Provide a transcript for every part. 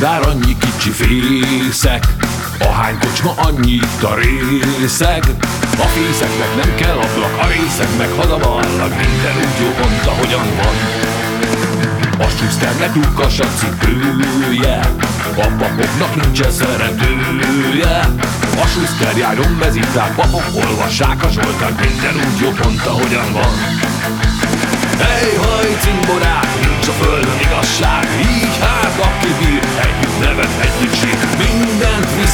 madár, annyi kicsi fészek Ahány kocsma, annyi itt a részeg. A fészeknek nem kell ablak, a részeg meg hadaballag Minden úgy jó pont, ahogyan van. A Schusternek lukkas a cipője A papoknak nincsen szeretője. A Schuster járjon mezitát, papok olvassák a Zsoltán Minden úgy jó pont, ahogyan van. Hey, haj, cimborák, nincs a földön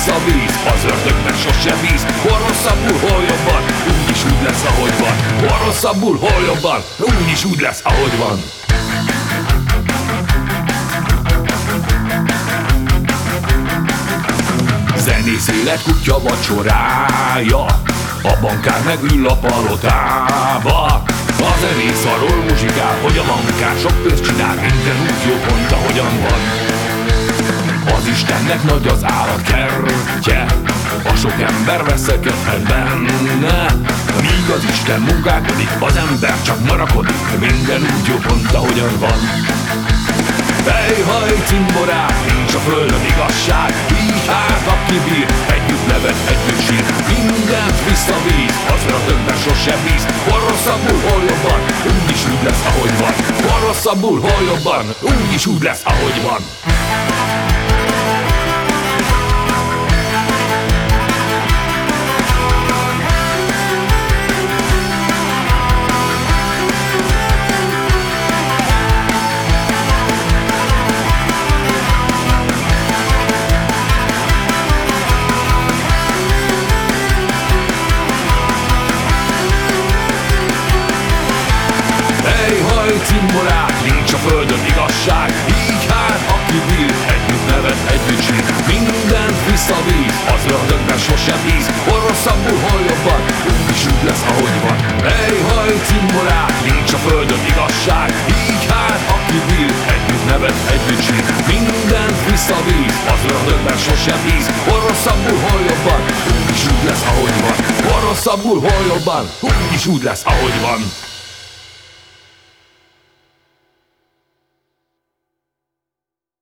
Mindent visszavíz, az ördögnek sose víz. Hol rosszabbul, hol jobban, úgyis úgy lesz, ahogy van. Hol rosszabbul, hol jobban, úgyis úgy lesz, ahogy van. Zenész élet kutya vacsorája. A bankár megül a palotába. A zenész arról muzsikál, hogy a bankár sok pénzt csinál. Minden úgy jó pont, ahogyan van Az Istennek nagy az állatkertje. A sok ember veszekedhet benne. Míg az Isten munkálkodik, az ember csak marakodik. Minden úgy jó pont, ahogyan van. Fejhaj, cimborák, nincs a földön igazság. Így hát, aki bír, együtt nevet, együtt sír. Mindent visszavíz, azra többen sosem bíz. Hol rosszabbul, hol jobban, úgyis úgy lesz, ahogy van. Hol rosszabbul, hol jobban, úgyis úgy lesz, ahogy van az ördögben sosem bíz Hol rosszabbul, hol jobban, úgyis úgy lesz, ahogy van. Fejhaj, cimborák, nincs a földön igazság. Így hát, aki bír, együtt nevet, együtt sír. Mindent visszavíz, az ördögben sosem bíz Hol rosszabbul, hol jobban, úgyis úgy lesz, ahogy van. Hol rosszabbul, hol jobban, úgyis úgy lesz, ahogy van